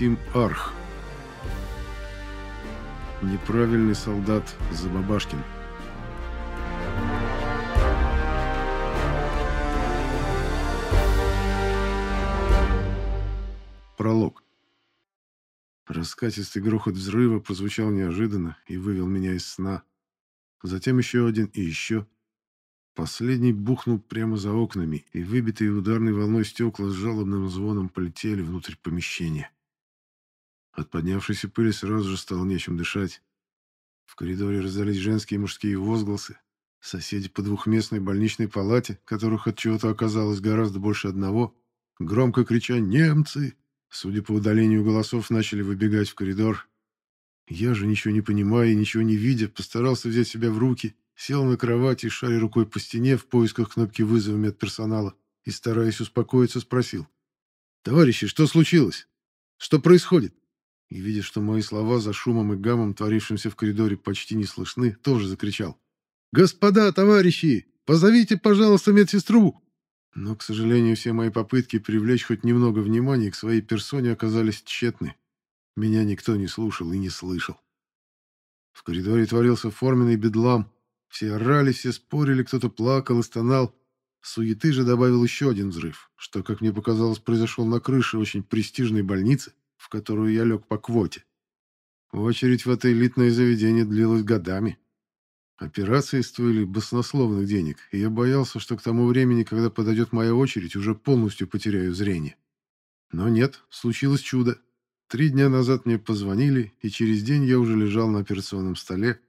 Максим Арх. Неправильный солдат Забабашкин. Пролог. Раскатистый грохот взрыва прозвучал неожиданно и вывел меня из сна. Затем еще один и еще. Последний бухнул прямо за окнами, и выбитые ударной волной стекла с жалобным звоном полетели внутрь помещения. От поднявшейся пыли сразу же стало нечем дышать. В коридоре раздались женские и мужские возгласы. Соседи по двухместной больничной палате, которых от чего-то оказалось гораздо больше одного, громко крича «Немцы!», судя по удалению голосов, начали выбегать в коридор. Я же, ничего не понимая и ничего не видя, постарался взять себя в руки Сел на кровати, шаря рукой по стене в поисках кнопки вызова медперсонала и, стараясь успокоиться, спросил. «Товарищи, что случилось? Что происходит?» И, видя, что мои слова за шумом и гамом, творившимся в коридоре, почти не слышны, тоже закричал. «Господа, товарищи, позовите, пожалуйста, медсестру!» Но, к сожалению, все мои попытки привлечь хоть немного внимания к своей персоне оказались тщетны. Меня никто не слушал и не слышал. В коридоре творился форменный бедлам, все орали, все спорили, кто-то плакал и стонал. Суеты же добавил еще один взрыв, что, как мне показалось, произошел на крыше очень престижной больницы, которую я лег по квоте. Очередь в это элитное заведение длилась годами. Операции стоили баснословных денег, и я боялся, что к тому времени, когда подойдет моя очередь, уже полностью потеряю зрение. Но нет, случилось чудо. Три дня назад мне позвонили, и через день я уже лежал на операционном столе,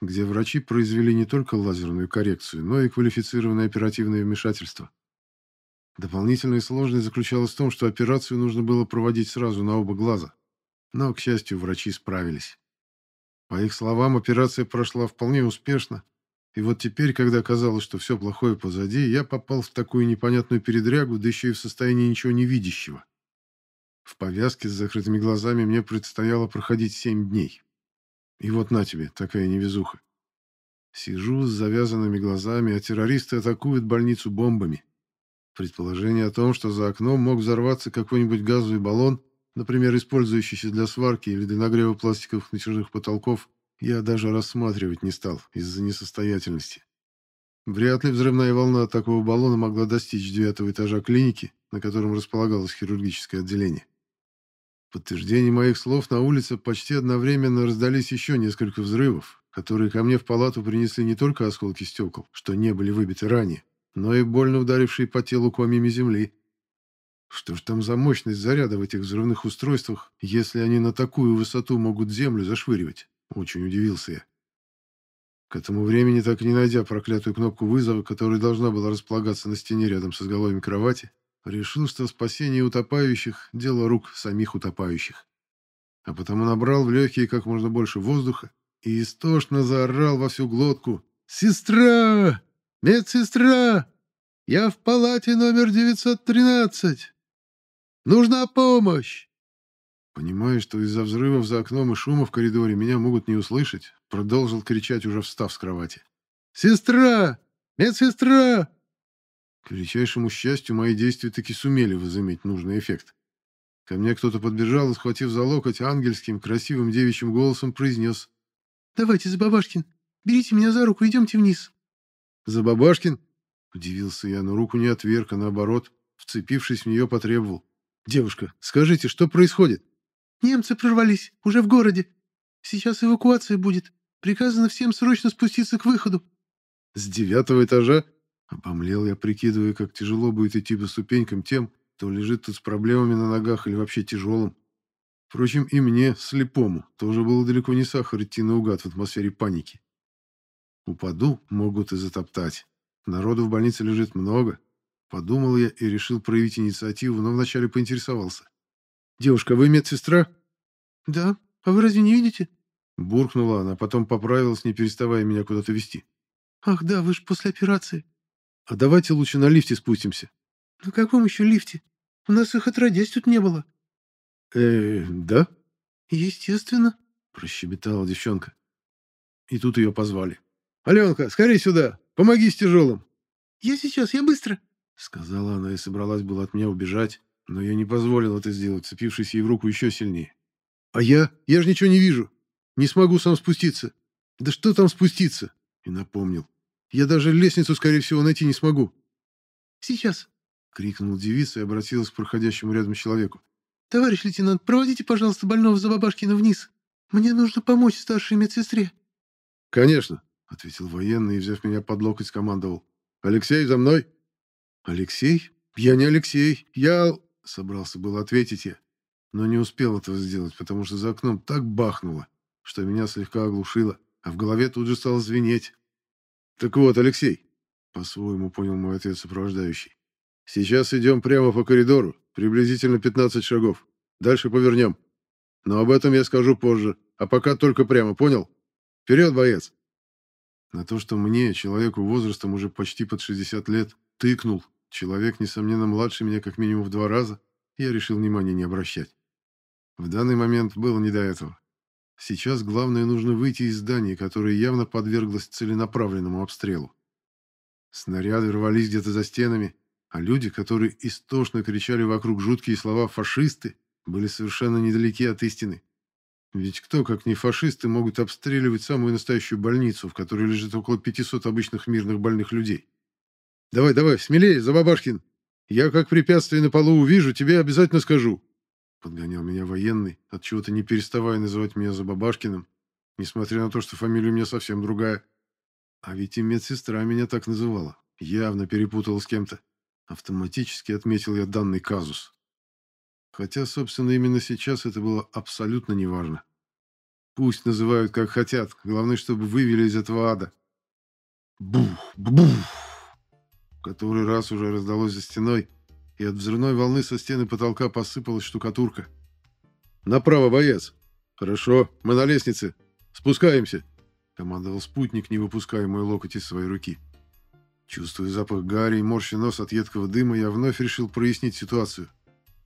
где врачи произвели не только лазерную коррекцию, но и квалифицированное оперативное вмешательство. Дополнительная сложность заключалась в том, что операцию нужно было проводить сразу на оба глаза. Но, к счастью, врачи справились. По их словам, операция прошла вполне успешно. И вот теперь, когда казалось, что все плохое позади, я попал в такую непонятную передрягу, да еще и в состоянии ничего не видящего. В повязке с закрытыми глазами мне предстояло проходить семь дней. И вот на тебе, такая невезуха. Сижу с завязанными глазами, а террористы атакуют больницу бомбами. Предположение о том, что за окном мог взорваться какой-нибудь газовый баллон, например, использующийся для сварки или для нагрева пластиковых натяжных потолков, я даже рассматривать не стал из-за несостоятельности. Вряд ли взрывная волна такого баллона могла достичь девятого этажа клиники, на котором располагалось хирургическое отделение подтверждение моих слов на улице почти одновременно раздались еще несколько взрывов, которые ко мне в палату принесли не только осколки стекол, что не были выбиты ранее, но и больно ударившие по телу комьями земли. Что ж там за мощность заряда в этих взрывных устройствах, если они на такую высоту могут землю зашвыривать? Очень удивился я. К этому времени, так и не найдя проклятую кнопку вызова, которая должна была располагаться на стене рядом с изголовьем кровати, решил, что спасение утопающих – дело рук самих утопающих. А потому набрал в легкие как можно больше воздуха и истошно заорал во всю глотку «Сестра! Медсестра! Я в палате номер 913! Нужна помощь!» Понимая, что из-за взрывов за окном и шума в коридоре меня могут не услышать, продолжил кричать, уже встав с кровати. «Сестра! Медсестра! К величайшему счастью, мои действия таки сумели возыметь нужный эффект. Ко мне кто-то подбежал и, схватив за локоть, ангельским, красивым девичьим голосом произнес. «Давайте, Забабашкин, берите меня за руку, идемте вниз». «Забабашкин?» Удивился я, но руку не отверг, а наоборот, вцепившись в нее, потребовал. «Девушка, скажите, что происходит?» «Немцы прорвались, уже в городе. Сейчас эвакуация будет. Приказано всем срочно спуститься к выходу». «С девятого этажа?» Обомлел я, прикидывая, как тяжело будет идти по ступенькам тем, кто лежит тут с проблемами на ногах или вообще тяжелым. Впрочем, и мне, слепому, тоже было далеко не сахар идти наугад в атмосфере паники. Упаду, могут и затоптать. Народу в больнице лежит много. Подумал я и решил проявить инициативу, но вначале поинтересовался. «Девушка, вы медсестра?» «Да. А вы разве не видите?» Буркнула она, потом поправилась, не переставая меня куда-то вести. «Ах да, вы же после операции. А давайте лучше на лифте спустимся. На каком еще лифте? У нас их отродясь тут не было. Э, да? Естественно, прощебетала девчонка. И тут ее позвали. Аленка, скорей сюда, помоги с тяжелым. Я сейчас, я быстро, сказала она и собралась была от меня убежать, Но я не позволил это сделать, цепившись ей в руку еще сильнее. «А я? Я же ничего не вижу. Не смогу сам спуститься. Да что там спуститься?» И напомнил. «Я даже лестницу, скорее всего, найти не смогу». «Сейчас!» — крикнул девица и обратилась к проходящему рядом человеку. «Товарищ лейтенант, проводите, пожалуйста, больного за Бабашкина вниз. Мне нужно помочь старшей медсестре». «Конечно», — ответил военный и, взяв меня под локоть, скомандовал. «Алексей, за мной!» «Алексей? Я не Алексей. Я...» — собрался было ответить я, но не успел этого сделать, потому что за окном так бахнуло, что меня слегка оглушило, а в голове тут же стало звенеть. «Так вот, Алексей», — по-своему понял мой ответ сопровождающий, «сейчас идем прямо по коридору, приблизительно 15 шагов. Дальше повернем. Но об этом я скажу позже, а пока только прямо, понял? Вперед, боец!» На то, что мне, человеку возрастом уже почти под 60 лет, тыкнул, человек, несомненно, младше меня как минимум в два раза, я решил внимания не обращать. В данный момент было не до этого. Сейчас главное нужно выйти из здания, которое явно подверглось целенаправленному обстрелу. Снаряды рвались где-то за стенами, а люди, которые истошно кричали вокруг жуткие слова «фашисты», были совершенно недалеки от истины. Ведь кто, как не фашисты, могут обстреливать самую настоящую больницу, в которой лежит около 500 обычных мирных больных людей? Давай, давай, смелее, Забабашкин. Я как препятствие на полу увижу, тебе обязательно скажу. Подгонял меня военный, от чего то не переставая называть меня Забабашкиным, несмотря на то, что фамилия у меня совсем другая. А ведь и медсестра меня так называла. Явно перепутала с кем-то. Автоматически отметил я данный казус. Хотя, собственно, именно сейчас это было абсолютно неважно. Пусть называют как хотят, главное, чтобы вывели из этого ада. Бух, бух. Который раз уже раздалось за стеной, и от взрывной волны со стены потолка посыпалась штукатурка. «Направо, боец!» «Хорошо, мы на лестнице. Спускаемся!» Командовал спутник, не выпуская мой локоть из своей руки. Чувствуя запах гари и морщи нос от едкого дыма, я вновь решил прояснить ситуацию.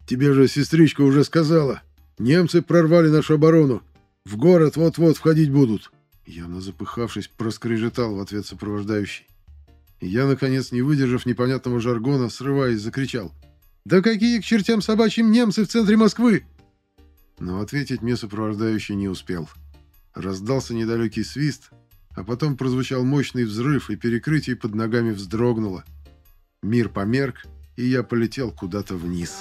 Тебе же сестричка уже сказала. Немцы прорвали нашу оборону. В город вот-вот входить будут. Явно запыхавшись, проскрежетал в ответ сопровождающий. Я, наконец, не выдержав непонятного жаргона, срываясь, закричал. «Да какие к чертям собачьим немцы в центре Москвы?» Но ответить мне сопровождающий не успел. Раздался недалекий свист, а потом прозвучал мощный взрыв, и перекрытие под ногами вздрогнуло. Мир померк, и я полетел куда-то вниз.